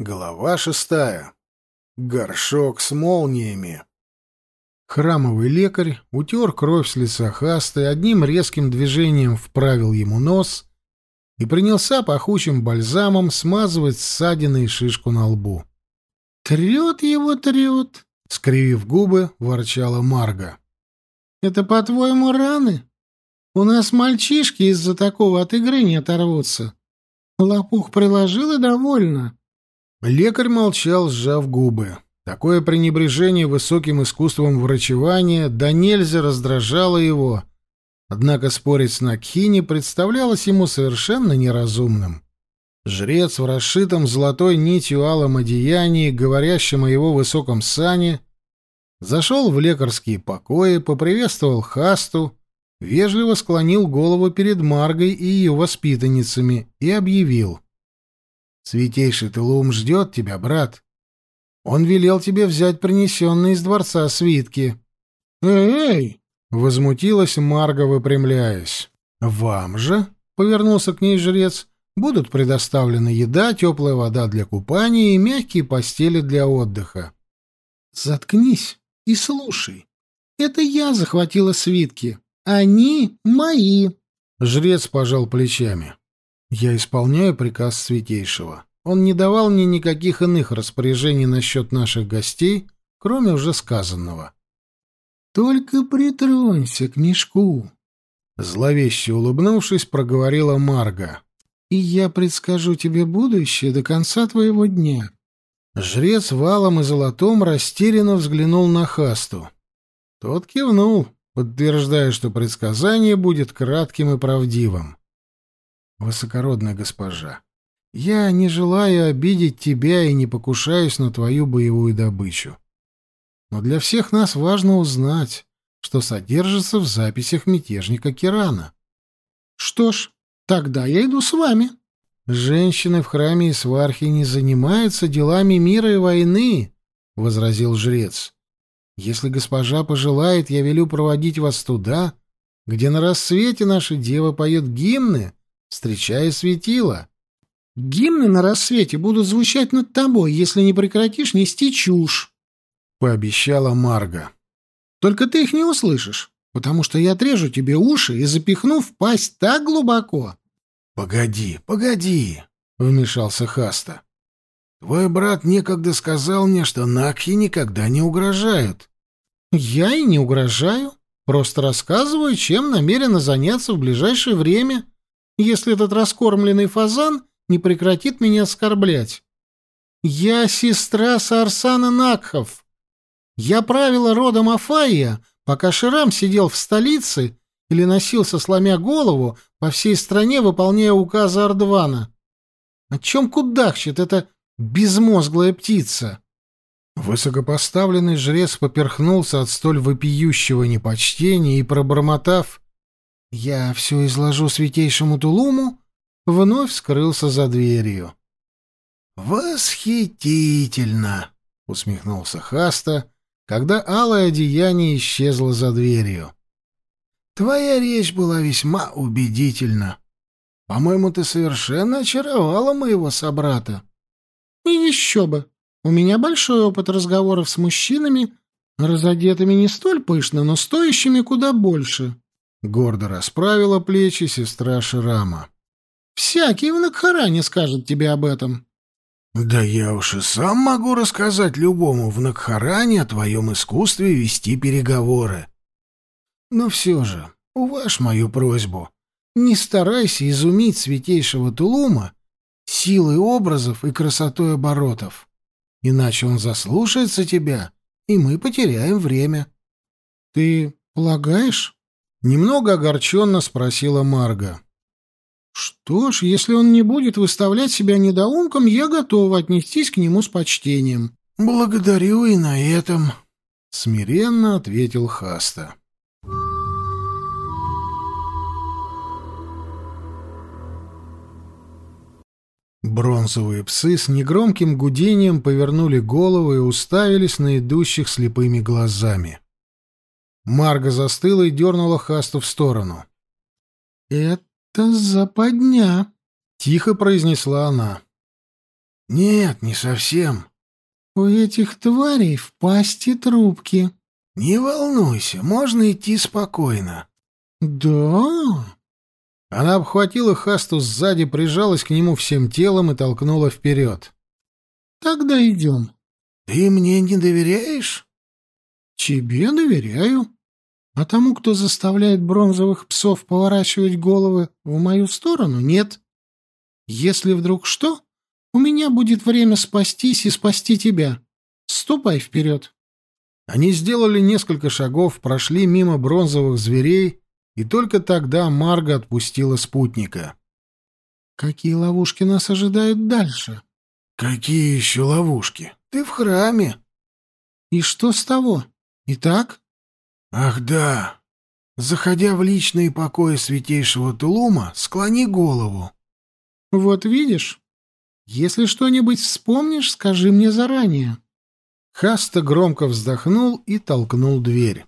Глава шестая. Горшок с молниями. Храмовый лекарь утер кровь с лица Хасты, одним резким движением вправил ему нос и принялся пахучим бальзамом смазывать ссадины и шишку на лбу. «Трет его, трет!» — скривив губы, ворчала Марга. «Это, по-твоему, раны? У нас мальчишки из-за такого от игры не оторвутся. Лопух приложил и довольно». Лекарь молчал, сжав губы. Такое пренебрежение высоким искусством врачевания да нельзя раздражало его. Однако спорить с Накхини представлялось ему совершенно неразумным. Жрец в расшитом золотой нитью алом одеянии, говорящем о его высоком сане, зашел в лекарские покои, поприветствовал Хасту, вежливо склонил голову перед Маргой и ее воспитанницами и объявил — Святейший Тулум ждет тебя, брат. Он велел тебе взять принесенные из дворца свитки. «Эй!» — возмутилась Марга, выпрямляясь. «Вам же?» — повернулся к ней жрец. «Будут предоставлены еда, теплая вода для купания и мягкие постели для отдыха». «Заткнись и слушай. Это я захватила свитки. Они мои». Жрец пожал плечами. Я исполняю приказ Святейшего. Он не давал мне никаких иных распоряжений насчет наших гостей, кроме уже сказанного. «Только притронься к мешку», — зловеще улыбнувшись, проговорила Марга. «И я предскажу тебе будущее до конца твоего дня». Жрец валом и золотом растерянно взглянул на Хасту. Тот кивнул, подтверждая, что предсказание будет кратким и правдивым высокородная госпожа, я не желаю обидеть тебя и не покушаюсь на твою боевую добычу. Но для всех нас важно узнать, что содержится в записях мятежника Кирана. Что ж, тогда я иду с вами. Женщины в храме Исвархи не занимаются делами мира и войны, возразил жрец. Если госпожа пожелает, я велю проводить вас туда, где на рассвете наша дева поет гимны встречая светило. «Гимны на рассвете будут звучать над тобой, если не прекратишь нести чушь», — пообещала Марга. «Только ты их не услышишь, потому что я отрежу тебе уши и запихну в пасть так глубоко». «Погоди, погоди», — вмешался Хаста. «Твой брат некогда сказал мне, что Накхи никогда не угрожают». «Я и не угрожаю. Просто рассказываю, чем намерена заняться в ближайшее время», если этот раскормленный фазан не прекратит меня оскорблять. Я сестра Сарсана Накхов. Я правила родом Афаия, пока Ширам сидел в столице или носился, сломя голову, по всей стране, выполняя указы Ардвана. О чем кудахчет эта безмозглая птица? Высокопоставленный жрец поперхнулся от столь вопиющего непочтения и, пробормотав я все изложу святейшему Тулуму, вновь скрылся за дверью. «Восхитительно!» — усмехнулся Хаста, когда алое одеяние исчезло за дверью. «Твоя речь была весьма убедительна. По-моему, ты совершенно очаровала моего собрата». «И еще бы! У меня большой опыт разговоров с мужчинами, разодетыми не столь пышно, но стоящими куда больше». Гордо расправила плечи сестра Шрама. «Всякий в Накхаране скажет тебе об этом». «Да я уж и сам могу рассказать любому в Накхаране о твоем искусстве вести переговоры. Но все же, уваж мою просьбу, не старайся изумить святейшего Тулума силой образов и красотой оборотов, иначе он заслушается тебя, и мы потеряем время». «Ты полагаешь?» Немного огорченно спросила Марга. «Что ж, если он не будет выставлять себя недоумком, я готова отнестись к нему с почтением». «Благодарю и на этом», — смиренно ответил Хаста. Бронзовые псы с негромким гудением повернули головы и уставились на идущих слепыми глазами. Марга застыла и дернула Хасту в сторону. «Это западня», — тихо произнесла она. Нет, не совсем. У этих тварей в пасти трубки. Не волнуйся, можно идти спокойно. Да? Она обхватила Хасту сзади, прижалась к нему всем телом и толкнула вперед. Тогда идем. Ты мне не доверяешь? Тебе доверяю. А тому, кто заставляет бронзовых псов поворачивать головы в мою сторону, нет. Если вдруг что, у меня будет время спастись и спасти тебя. Ступай вперед. Они сделали несколько шагов, прошли мимо бронзовых зверей, и только тогда Марга отпустила спутника. «Какие ловушки нас ожидают дальше?» «Какие еще ловушки? Ты в храме». «И что с того? Итак?» Ах да. Заходя в личные покои святейшего Тулума, склони голову. Вот видишь? Если что-нибудь вспомнишь, скажи мне заранее. Хаста громко вздохнул и толкнул дверь.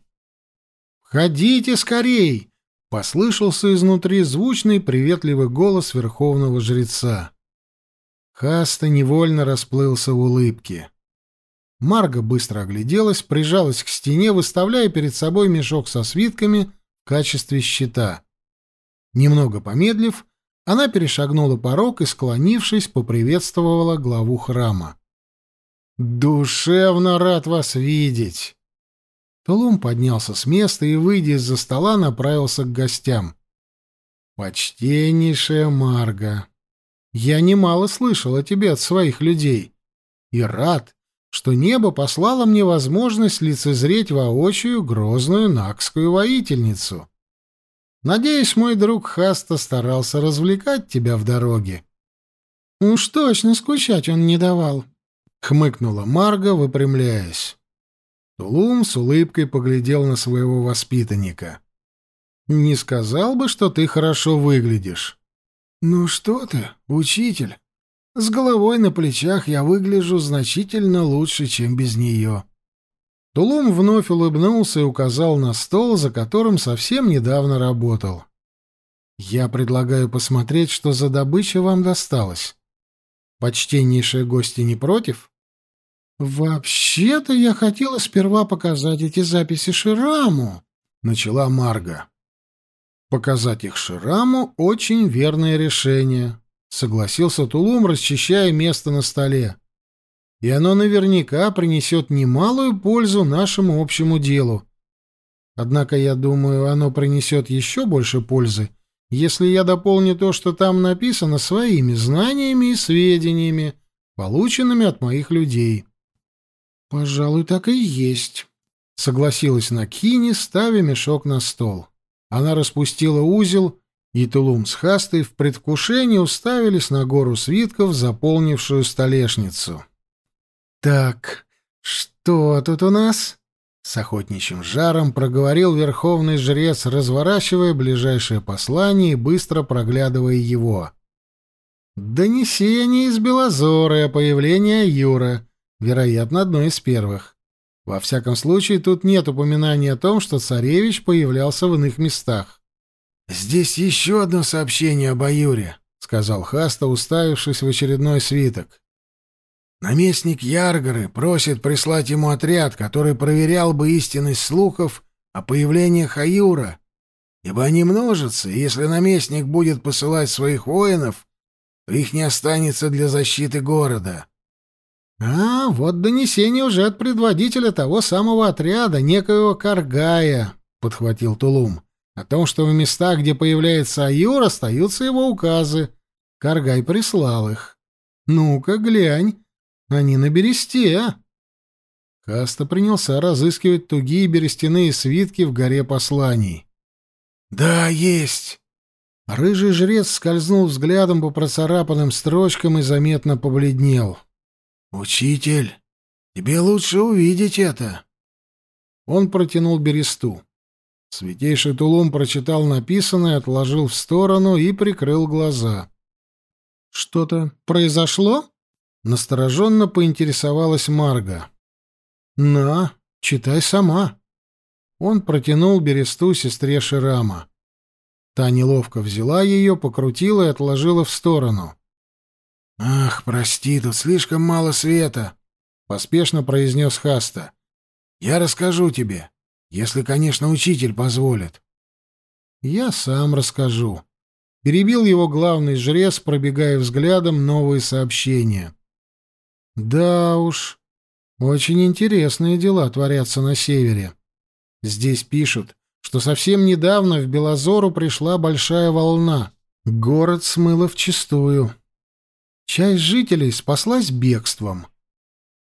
«Входите скорей!» — послышался изнутри звучный приветливый голос верховного жреца. Хаста невольно расплылся в улыбке. Марга быстро огляделась, прижалась к стене, выставляя перед собой мешок со свитками в качестве щита. Немного помедлив, она перешагнула порог и, склонившись, поприветствовала главу храма. «Душевно рад вас видеть!» Тулум поднялся с места и, выйдя из-за стола, направился к гостям. «Почтеннейшая Марга, я немало слышал о тебе от своих людей и рад, что небо послало мне возможность лицезреть воочию грозную накскую воительницу. Надеюсь, мой друг Хаста старался развлекать тебя в дороге. Уж точно скучать он не давал, — хмыкнула Марга, выпрямляясь. Тулум с улыбкой поглядел на своего воспитанника. «Не сказал бы, что ты хорошо выглядишь». «Ну что ты, учитель, с головой на плечах я выгляжу значительно лучше, чем без нее. Тулум вновь улыбнулся и указал на стол, за которым совсем недавно работал. «Я предлагаю посмотреть, что за добыча вам досталась. Почтеннейшие гости не против?» «Вообще-то я хотела сперва показать эти записи Шираму», — начала Марга. «Показать их Шираму — очень верное решение», — согласился Тулум, расчищая место на столе. «И оно наверняка принесет немалую пользу нашему общему делу. Однако, я думаю, оно принесет еще больше пользы, если я дополню то, что там написано, своими знаниями и сведениями, полученными от моих людей». «Пожалуй, так и есть», — согласилась Накини, ставя мешок на стол. Она распустила узел и Тулум с Хастой в предвкушении уставились на гору свитков, заполнившую столешницу. «Так, что тут у нас?» С охотничьим жаром проговорил верховный жрец, разворачивая ближайшее послание и быстро проглядывая его. «Донесение из Белозоры о появлении Юра, вероятно, одно из первых. Во всяком случае, тут нет упоминания о том, что царевич появлялся в иных местах. «Здесь еще одно сообщение об Аюре», — сказал Хаста, уставившись в очередной свиток. «Наместник Яргоры просит прислать ему отряд, который проверял бы истинность слухов о появлении Хаюра, ибо они множатся, и если наместник будет посылать своих воинов, то их не останется для защиты города». «А, вот донесение уже от предводителя того самого отряда, некоего Каргая», — подхватил Тулум. О том, что в местах, где появляется Аюр, остаются его указы. Каргай прислал их. Ну-ка, глянь, они на бересте. А? Каста принялся разыскивать тугие берестяные свитки в горе посланий. «Да, есть!» Рыжий жрец скользнул взглядом по процарапанным строчкам и заметно побледнел. «Учитель, тебе лучше увидеть это!» Он протянул бересту. Святейший Тулум прочитал написанное, отложил в сторону и прикрыл глаза. «Что-то произошло?» — настороженно поинтересовалась Марга. «На, читай сама». Он протянул бересту сестре Ширама. Та неловко взяла ее, покрутила и отложила в сторону. «Ах, прости, тут слишком мало света», — поспешно произнес Хаста. «Я расскажу тебе, если, конечно, учитель позволит». «Я сам расскажу», — перебил его главный жрец, пробегая взглядом новые сообщения. «Да уж, очень интересные дела творятся на севере. Здесь пишут, что совсем недавно в Белозору пришла большая волна. Город смыло вчистую. Часть жителей спаслась бегством.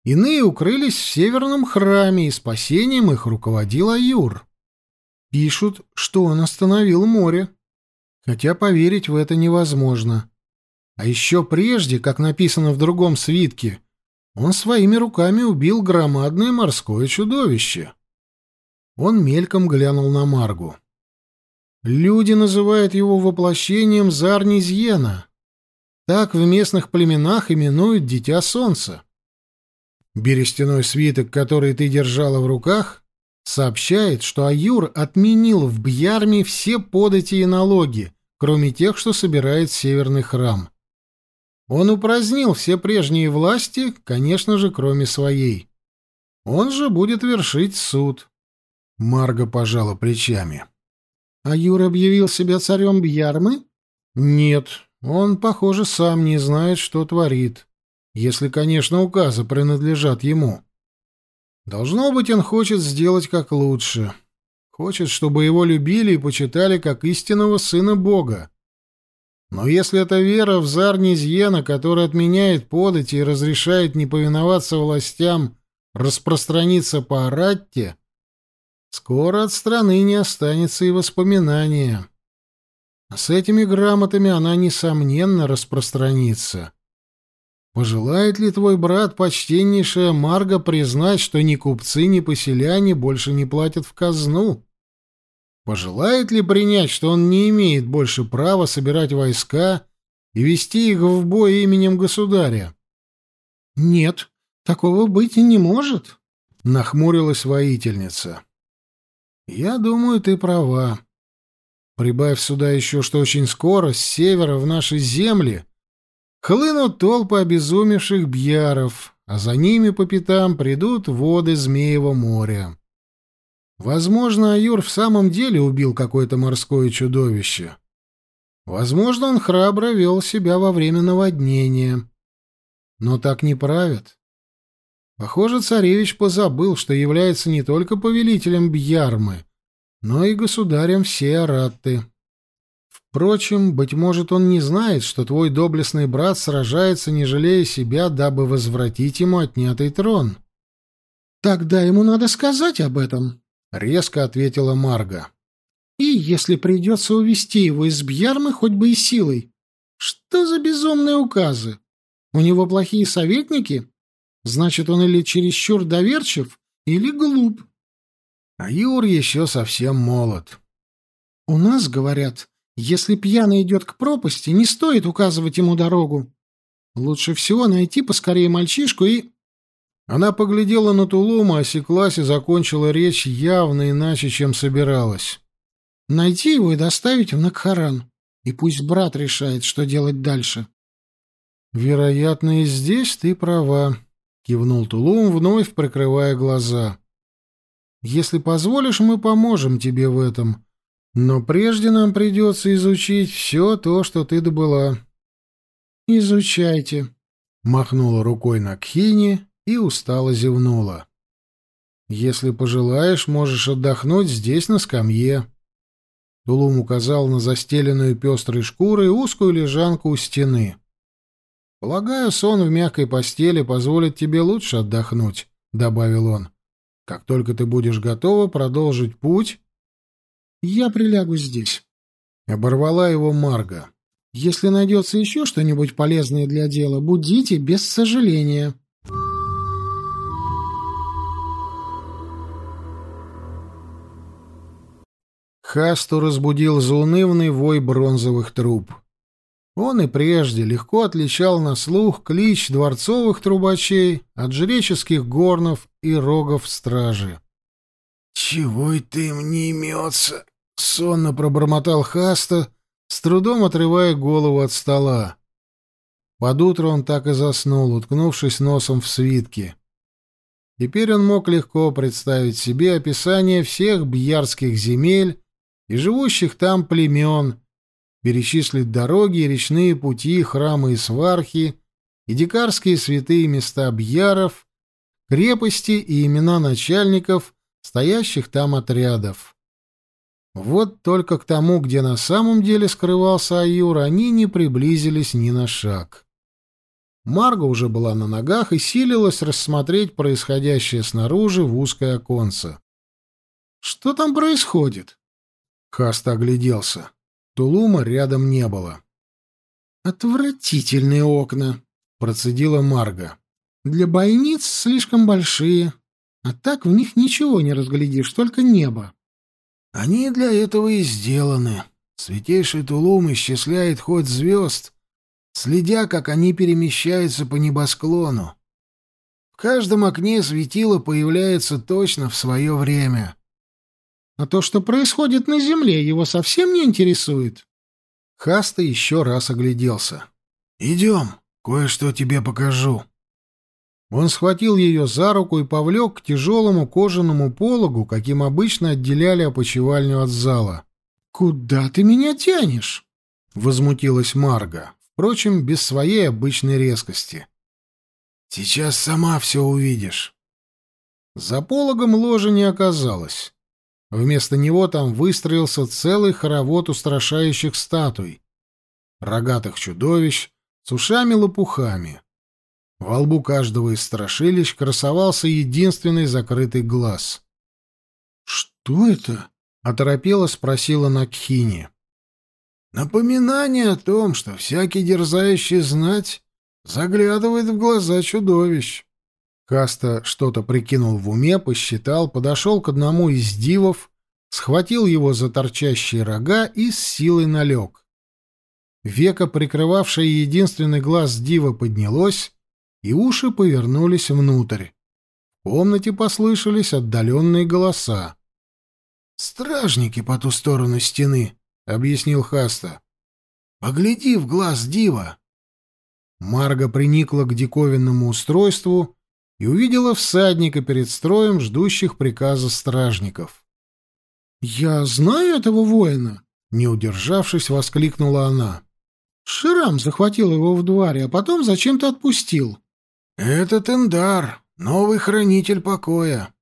Иные укрылись в северном храме, и спасением их руководил Аюр. Пишут, что он остановил море. Хотя поверить в это невозможно. А еще прежде, как написано в другом свитке, он своими руками убил громадное морское чудовище. Он мельком глянул на Маргу. Люди называют его воплощением Зарнизьена. Так в местных племенах именуют Дитя Солнца. Берестяной свиток, который ты держала в руках, сообщает, что Аюр отменил в Бьярме все подати и налоги, кроме тех, что собирает Северный храм. Он упразднил все прежние власти, конечно же, кроме своей. Он же будет вершить суд. Марга пожала плечами. А Юра объявил себя царем Бьярмы? Нет, он, похоже, сам не знает, что творит. Если, конечно, указы принадлежат ему. Должно быть, он хочет сделать как лучше. Хочет, чтобы его любили и почитали как истинного сына Бога. Но если эта вера в Зарнизьена, которая отменяет подати и разрешает не повиноваться властям, распространится по Аратте, Скоро от страны не останется и воспоминания. С этими грамотами она, несомненно, распространится. Пожелает ли твой брат, почтеннейшая Марга, признать, что ни купцы, ни поселяне больше не платят в казну? Пожелает ли принять, что он не имеет больше права собирать войска и вести их в бой именем государя? — Нет, такого быть и не может, — нахмурилась воительница. Я думаю, ты права. Прибавь сюда еще, что очень скоро с севера в наши земли хлынут толпы обезумевших бьяров, а за ними по пятам придут воды Змеева моря. Возможно, Аюр в самом деле убил какое-то морское чудовище. Возможно, он храбро вел себя во время наводнения. Но так не правят. Похоже, царевич позабыл, что является не только повелителем Бьярмы, но и государем всей Аратты. Впрочем, быть может, он не знает, что твой доблестный брат сражается, не жалея себя, дабы возвратить ему отнятый трон. — Тогда ему надо сказать об этом, — резко ответила Марга. — И если придется увести его из Бьярмы хоть бы и силой. Что за безумные указы? У него плохие советники? Значит, он или чересчур доверчив, или глуп. А Юр еще совсем молод. У нас, говорят, если пьяный идет к пропасти, не стоит указывать ему дорогу. Лучше всего найти поскорее мальчишку и... Она поглядела на Тулума, осеклась и закончила речь явно иначе, чем собиралась. Найти его и доставить в Накхаран. И пусть брат решает, что делать дальше. Вероятно, и здесь ты права, — кивнул Тулум, вновь прикрывая глаза. «Если позволишь, мы поможем тебе в этом. Но прежде нам придется изучить все то, что ты добыла». «Изучайте», — махнула рукой на Кхини и устало зевнула. «Если пожелаешь, можешь отдохнуть здесь, на скамье». Тулум указал на застеленную пестрой шкурой узкую лежанку у стены. «Полагаю, сон в мягкой постели позволит тебе лучше отдохнуть», — добавил он. «Как только ты будешь готова продолжить путь...» «Я прилягу здесь», — оборвала его Марга. «Если найдется еще что-нибудь полезное для дела, будите без сожаления». Хасту разбудил заунывный вой бронзовых труб. Он и прежде легко отличал на слух клич дворцовых трубачей от жреческих горнов и рогов стражи. «Чего это им не имется?» — сонно пробормотал Хаста, с трудом отрывая голову от стола. Под утро он так и заснул, уткнувшись носом в свитки. Теперь он мог легко представить себе описание всех бьярских земель и живущих там племен, перечислить дороги и речные пути, храмы и свархи, и дикарские святые места бьяров, крепости и имена начальников, стоящих там отрядов. Вот только к тому, где на самом деле скрывался Аюр, они не приблизились ни на шаг. Марга уже была на ногах и силилась рассмотреть происходящее снаружи в узкое оконце. «Что там происходит?» Хаста огляделся. Тулума рядом не было. «Отвратительные окна», — процедила Марга. «Для бойниц слишком большие, а так в них ничего не разглядишь, только небо». «Они для этого и сделаны. Святейший Тулум исчисляет ход звезд, следя, как они перемещаются по небосклону. В каждом окне светило появляется точно в свое время. А то, что происходит на Земле, его совсем не интересует. Хаста еще раз огляделся. «Идем, кое-что тебе покажу». Он схватил ее за руку и повлек к тяжелому кожаному пологу, каким обычно отделяли опочивальню от зала. «Куда ты меня тянешь?» — возмутилась Марга впрочем, без своей обычной резкости. «Сейчас сама все увидишь». За пологом ложа не оказалось. Вместо него там выстроился целый хоровод устрашающих статуй, рогатых чудовищ с ушами-лопухами. Во лбу каждого из страшилищ красовался единственный закрытый глаз. «Что это?» — оторопело спросила Накхини. Напоминание о том, что всякий дерзающий знать заглядывает в глаза чудовищ. Каста что-то прикинул в уме, посчитал, подошел к одному из дивов, схватил его за торчащие рога и с силой налег. Века, прикрывавшее единственный глаз дива, поднялось, и уши повернулись внутрь. В комнате послышались отдаленные голоса. «Стражники по ту сторону стены», — объяснил Хаста. «Погляди в глаз дива!» Марга приникла к диковинному устройству и увидела всадника перед строем ждущих приказа стражников. «Я знаю этого воина!» — не удержавшись, воскликнула она. «Ширам захватил его в дворе, а потом зачем-то отпустил». «Это Тендар, новый хранитель покоя»,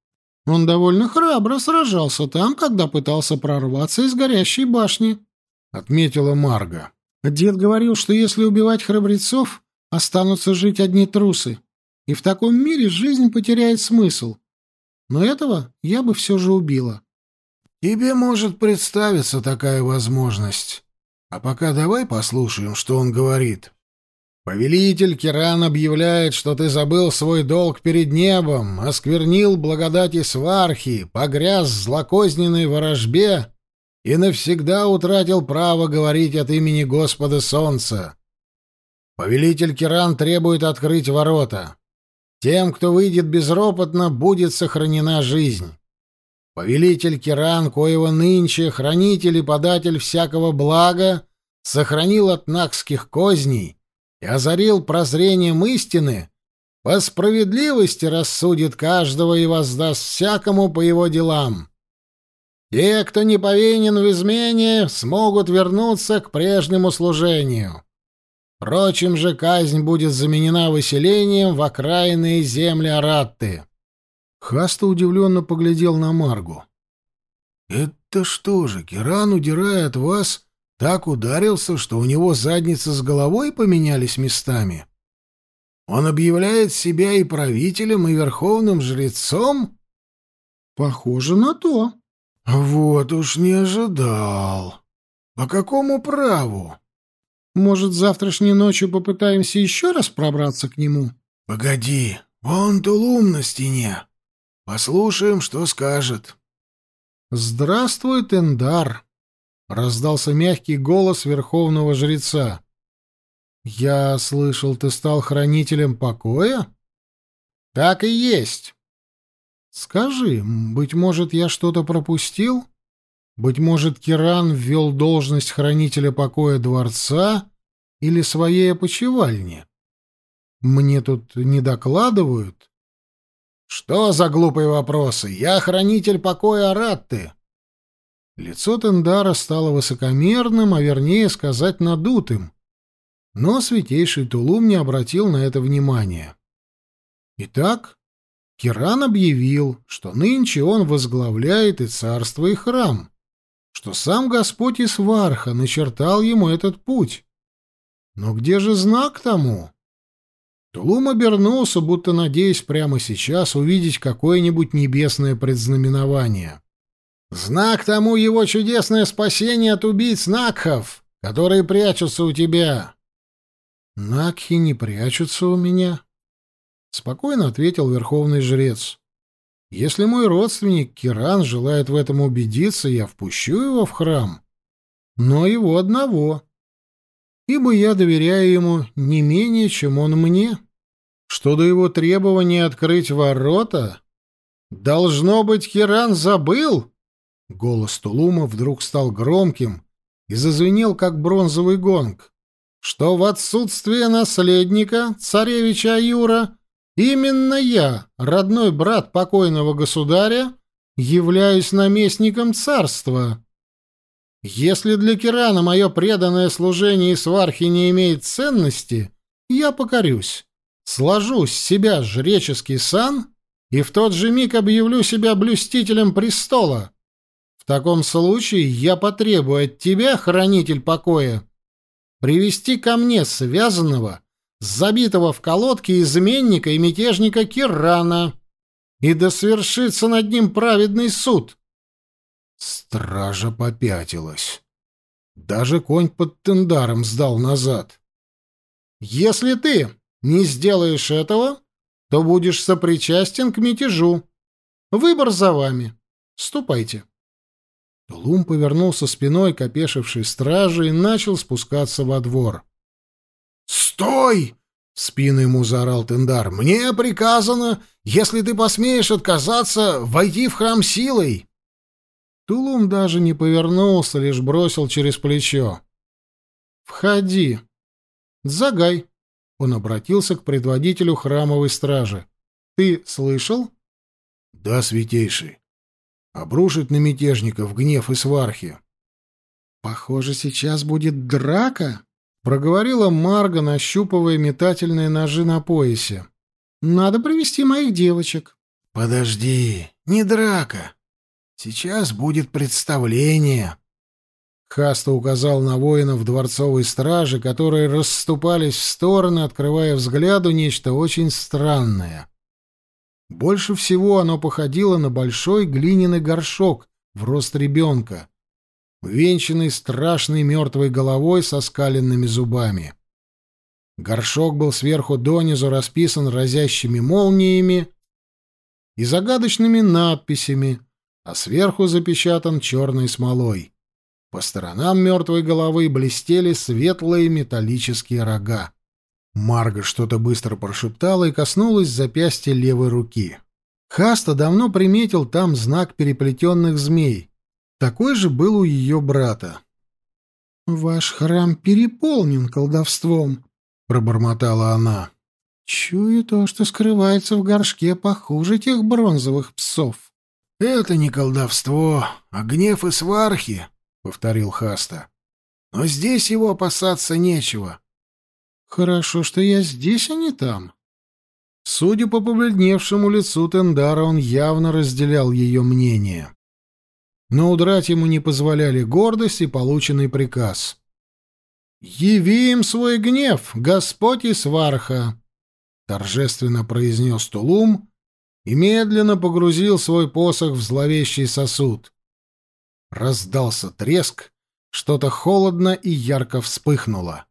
он довольно храбро сражался там, когда пытался прорваться из горящей башни, — отметила Марга. Дед говорил, что если убивать храбрецов, останутся жить одни трусы, и в таком мире жизнь потеряет смысл. Но этого я бы все же убила. Тебе может представиться такая возможность. А пока давай послушаем, что он говорит. Повелитель Киран объявляет, что ты забыл свой долг перед небом, осквернил благодати свархи, погряз в злокозненной ворожбе и навсегда утратил право говорить от имени Господа Солнца. Повелитель Киран требует открыть ворота. Тем, кто выйдет безропотно, будет сохранена жизнь. Повелитель Киран, коего нынче хранитель и податель всякого блага, сохранил от накских козней — и озарил прозрением истины, по справедливости рассудит каждого и воздаст всякому по его делам. Те, кто не повинен в измене, смогут вернуться к прежнему служению. Впрочем же казнь будет заменена выселением в окраинные земли Аратты. Хаста удивленно поглядел на Маргу. «Это что же, Киран, удирая от вас, так ударился, что у него задница с головой поменялись местами. Он объявляет себя и правителем, и верховным жрецом? Похоже на то. Вот уж не ожидал. По какому праву? Может, завтрашней ночью попытаемся еще раз пробраться к нему? Погоди, вон тулум на стене. Послушаем, что скажет. Здравствуй, Тендар. Раздался мягкий голос верховного жреца. «Я слышал, ты стал хранителем покоя?» «Так и есть». «Скажи, быть может, я что-то пропустил? Быть может, Киран ввел должность хранителя покоя дворца или своей опочивальни?» Мне тут не докладывают. Что за глупые вопросы? Я хранитель покоя Аратты. Лицо Тендара стало высокомерным, а вернее сказать надутым. Но святейший Тулум не обратил на это внимания. Итак, Киран объявил, что нынче он возглавляет и царство, и храм, что сам Господь Исварха начертал ему этот путь. Но где же знак тому? Тулум обернулся, будто надеясь прямо сейчас увидеть какое-нибудь небесное предзнаменование. «Знак тому его чудесное спасение от убийц Накхов, которые прячутся у тебя!» «Накхи не прячутся у меня», — спокойно ответил верховный жрец. «Если мой родственник Киран желает в этом убедиться, я впущу его в храм. Но его одного, ибо я доверяю ему не менее, чем он мне. Что до его требования открыть ворота, должно быть, Киран забыл». Голос Тулума вдруг стал громким и зазвенел, как бронзовый гонг что в отсутствие наследника, царевича Аюра, именно я, родной брат покойного государя, являюсь наместником царства. Если для Кирана мое преданное служение и свархи не имеет ценности, я покорюсь, сложу с себя жреческий сан и в тот же миг объявлю себя блюстителем престола. Таком случае я потребую от тебя, хранитель покоя, привести ко мне связанного, забитого в колодке изменника и мятежника Кирана, и да свершится над ним праведный суд. Стража попятилась. Даже конь под тендаром сдал назад. Если ты не сделаешь этого, то будешь сопричастен к мятежу. Выбор за вами. Ступайте. Лум повернулся спиной к опешившей страже и начал спускаться во двор. «Стой!» — спину ему заорал Тендар. «Мне приказано, если ты посмеешь отказаться, войти в храм силой!» Тулум даже не повернулся, лишь бросил через плечо. «Входи!» «Загай!» — он обратился к предводителю храмовой стражи. «Ты слышал?» «Да, святейший!» Обрушить на мятежников гнев и свархи. «Похоже, сейчас будет драка», — проговорила Марга, нащупывая метательные ножи на поясе. «Надо привести моих девочек». «Подожди, не драка. Сейчас будет представление». Хаста указал на воинов дворцовой стражи, которые расступались в стороны, открывая взгляду нечто очень странное. Больше всего оно походило на большой глиняный горшок в рост ребенка, венчанный страшной мертвой головой со скаленными зубами. Горшок был сверху донизу расписан разящими молниями и загадочными надписями, а сверху запечатан черной смолой. По сторонам мертвой головы блестели светлые металлические рога. Марга что-то быстро прошептала и коснулась запястья левой руки. Хаста давно приметил там знак переплетенных змей. Такой же был у ее брата. «Ваш храм переполнен колдовством», — пробормотала она. «Чую то, что скрывается в горшке похуже тех бронзовых псов». «Это не колдовство, а гнев и свархи», — повторил Хаста. «Но здесь его опасаться нечего. Хорошо, что я здесь, а не там. Судя по побледневшему лицу Тендара, он явно разделял ее мнение. Но удрать ему не позволяли гордость и полученный приказ. «Яви им свой гнев, Господь и сварха!» — торжественно произнес Тулум и медленно погрузил свой посох в зловещий сосуд. Раздался треск, что-то холодно и ярко вспыхнуло.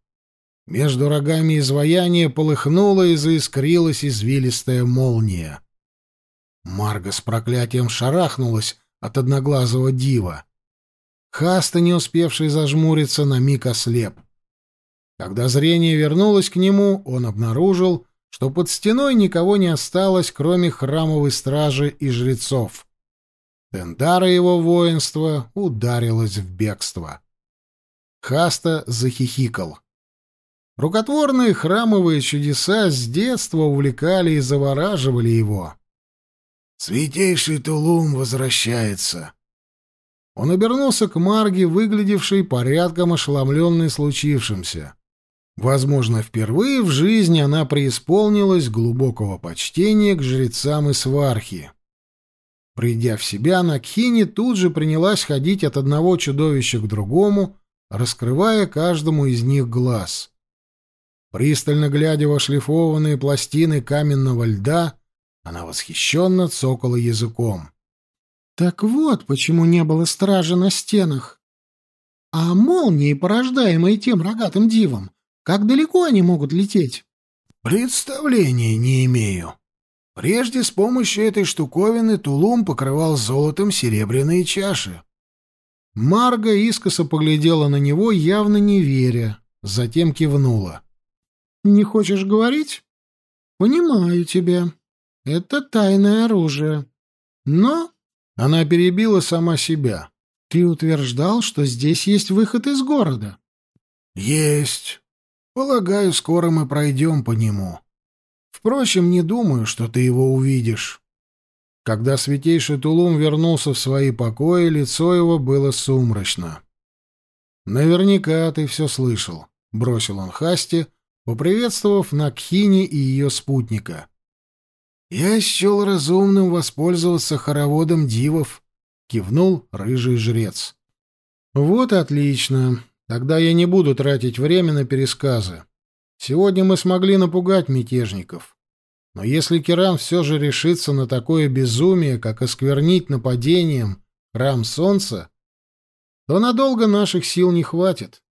Между рогами изваяния полыхнула и заискрилась извилистая молния. Марга с проклятием шарахнулась от одноглазого дива. Хаста, не успевший зажмуриться, на миг ослеп. Когда зрение вернулось к нему, он обнаружил, что под стеной никого не осталось, кроме храмовой стражи и жрецов. Тендара его воинство ударилось в бегство. Хаста захихикал. Рукотворные храмовые чудеса с детства увлекали и завораживали его. «Святейший Тулум возвращается!» Он обернулся к Марге, выглядевшей порядком ошеломленной случившимся. Возможно, впервые в жизни она преисполнилась глубокого почтения к жрецам и свархи. Придя в себя, Накхини тут же принялась ходить от одного чудовища к другому, раскрывая каждому из них глаз. Пристально глядя в ошлифованные пластины каменного льда, она восхищенно цокала языком. «Так вот, почему не было стражи на стенах. А молнии, порождаемые тем рогатым дивом, как далеко они могут лететь?» «Представления не имею», Прежде с помощью этой штуковины Тулум покрывал золотом серебряные чаши. Марга искоса поглядела на него, явно не веря, затем кивнула. «Не хочешь говорить? Понимаю тебя. Это тайное оружие. Но...» Она перебила сама себя. «Ты утверждал, что здесь есть выход из города». «Есть. Полагаю, скоро мы пройдем по нему». Впрочем, не думаю, что ты его увидишь. Когда святейший Тулум вернулся в свои покои, лицо его было сумрачно. «Наверняка ты все слышал», — бросил он Хасти, поприветствовав Накхини и ее спутника. «Я счел разумным воспользоваться хороводом дивов», — кивнул рыжий жрец. «Вот отлично. Тогда я не буду тратить время на пересказы. Сегодня мы смогли напугать мятежников. Но если Керан все же решится на такое безумие, как осквернить нападением храм солнца, то надолго наших сил не хватит.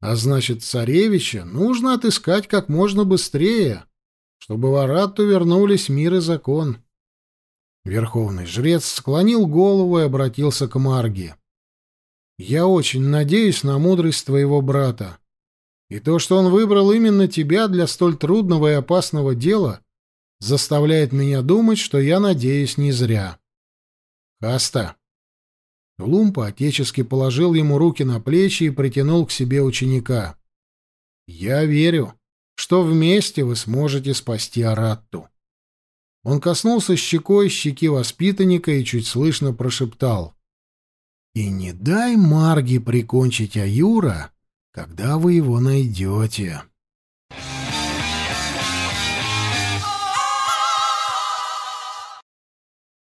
А значит, царевича нужно отыскать как можно быстрее, чтобы в Аратту вернулись мир и закон. Верховный жрец склонил голову и обратился к Марге. «Я очень надеюсь на мудрость твоего брата. И то, что он выбрал именно тебя для столь трудного и опасного дела, заставляет меня думать, что я надеюсь не зря. Хаста. Лумпа отечески положил ему руки на плечи и притянул к себе ученика. Я верю, что вместе вы сможете спасти Аратту. Он коснулся щекой щеки воспитанника и чуть слышно прошептал. «И не дай Марги прикончить Аюра, когда вы его найдете.